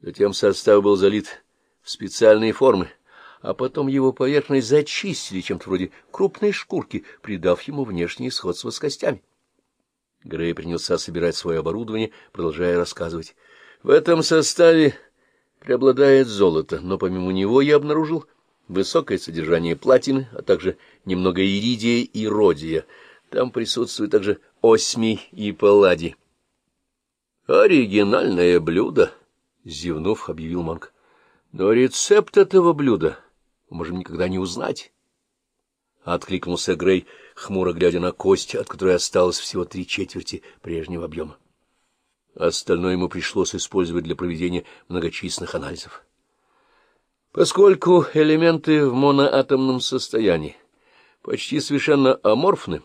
Затем состав был залит в специальные формы, а потом его поверхность зачистили чем-то вроде крупной шкурки, придав ему внешнее сходство с костями. Грей принялся собирать свое оборудование, продолжая рассказывать. В этом составе преобладает золото, но помимо него я обнаружил высокое содержание платины, а также немного иридия и родия. Там присутствует также осмий и палладий. «Оригинальное блюдо», — зевнув, объявил Монк. «Но рецепт этого блюда мы можем никогда не узнать». Откликнулся Грей, хмуро глядя на кость, от которой осталось всего три четверти прежнего объема. Остальное ему пришлось использовать для проведения многочисленных анализов. Поскольку элементы в моноатомном состоянии почти совершенно аморфны,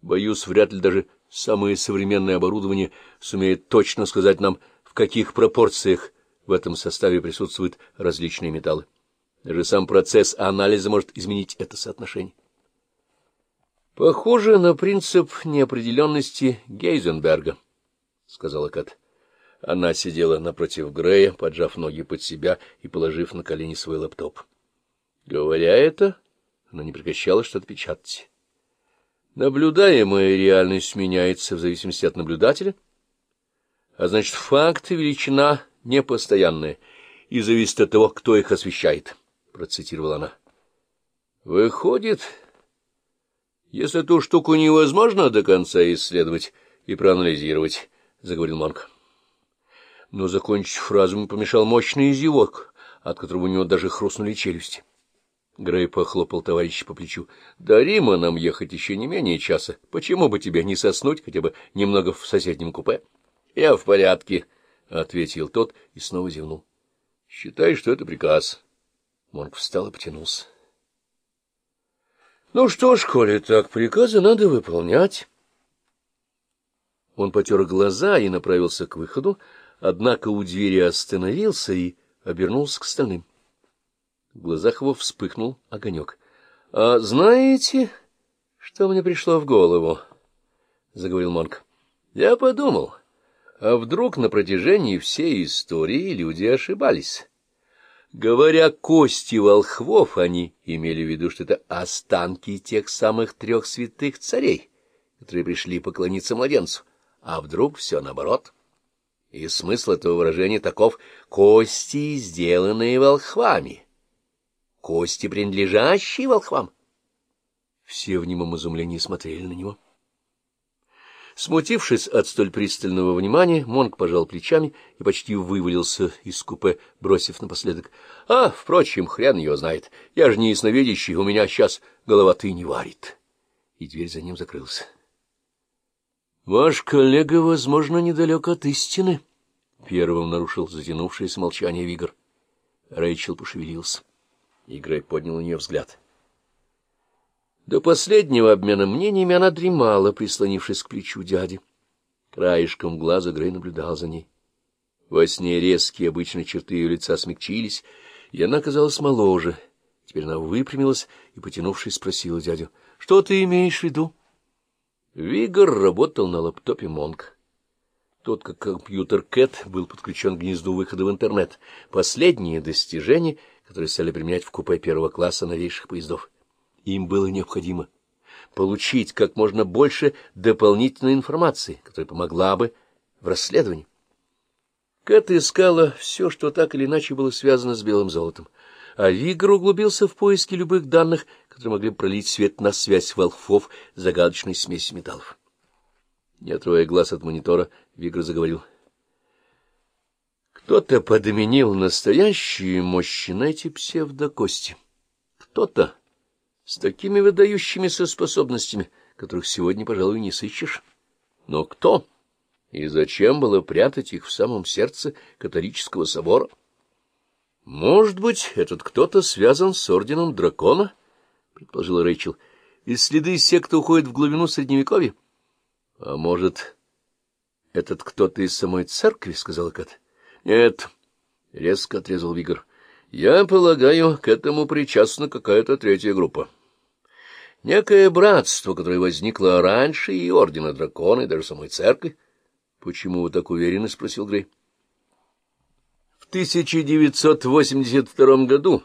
боюсь, вряд ли даже самое современное оборудование сумеет точно сказать нам, в каких пропорциях в этом составе присутствуют различные металлы. Даже сам процесс анализа может изменить это соотношение. Похоже на принцип неопределенности Гейзенберга, — сказала Кат. Она сидела напротив Грея, поджав ноги под себя и положив на колени свой лаптоп. Говоря это, она не прекращала что-то печатать. Наблюдаемая реальность меняется в зависимости от наблюдателя, а значит, факт и величина непостоянная и зависит от того, кто их освещает, — процитировала она. Выходит, если эту штуку невозможно до конца исследовать и проанализировать, — заговорил Монк. Но, закончить фразу, ему помешал мощный зевок, от которого у него даже хрустнули челюсти. Грей похлопал товарища по плечу. — До Рима нам ехать еще не менее часа. Почему бы тебе не соснуть хотя бы немного в соседнем купе? — Я в порядке, — ответил тот и снова зевнул. — Считай, что это приказ. Монк встал и потянулся. Ну что ж, коли так, приказы надо выполнять. Он потер глаза и направился к выходу, однако у двери остановился и обернулся к остальным. В глазах его вспыхнул огонек. — А знаете, что мне пришло в голову? — заговорил Монк. — Я подумал, а вдруг на протяжении всей истории люди ошибались? Говоря «кости волхвов», они имели в виду, что это останки тех самых трех святых царей, которые пришли поклониться младенцу. А вдруг все наоборот? И смысл этого выражения таков — кости, сделанные волхвами, кости, принадлежащие волхвам. Все в немом изумлении смотрели на него. Смутившись от столь пристального внимания, Монк пожал плечами и почти вывалился из купе, бросив напоследок. — А, впрочем, хрен ее знает. Я же не ясновидящий, у меня сейчас голова ты не варит. И дверь за ним закрылась. — Ваш коллега, возможно, недалек от истины, — первым нарушил затянувшееся молчание Вигр. Рэйчел пошевелился. Играй поднял на нее взгляд. — до последнего обмена мнениями она дремала, прислонившись к плечу дяди. Краешком глаза Грей наблюдал за ней. Во сне резкие обычные черты ее лица смягчились, и она казалась моложе. Теперь она выпрямилась и, потянувшись, спросила дядю, — Что ты имеешь в виду? Вигор работал на лаптопе Монк. Тот, как компьютер Кэт, был подключен к гнезду выхода в интернет. Последние достижения, которые стали применять в купе первого класса новейших поездов. Им было необходимо получить как можно больше дополнительной информации, которая помогла бы в расследовании. Кэт искала все, что так или иначе было связано с белым золотом, а Вигр углубился в поиски любых данных, которые могли пролить свет на связь волхвов с загадочной смесью металлов. Не отрывая глаз от монитора, Вигр заговорил. Кто-то подменил настоящие мощи на эти псевдокости. Кто-то с такими выдающимися способностями, которых сегодня, пожалуй, не сыщешь. Но кто и зачем было прятать их в самом сердце католического собора? Может быть, этот кто-то связан с орденом дракона, — предположила Рэйчел, — и следы секты уходят в глубину Средневековья. — А может, этот кто-то из самой церкви, — сказала Кат. — Нет, — резко отрезал Вигр. Я полагаю, к этому причастна какая-то третья группа. Некое братство, которое возникло раньше и Ордена Дракона, и даже самой церкви. — Почему вы так уверены? — спросил Грей. — В 1982 году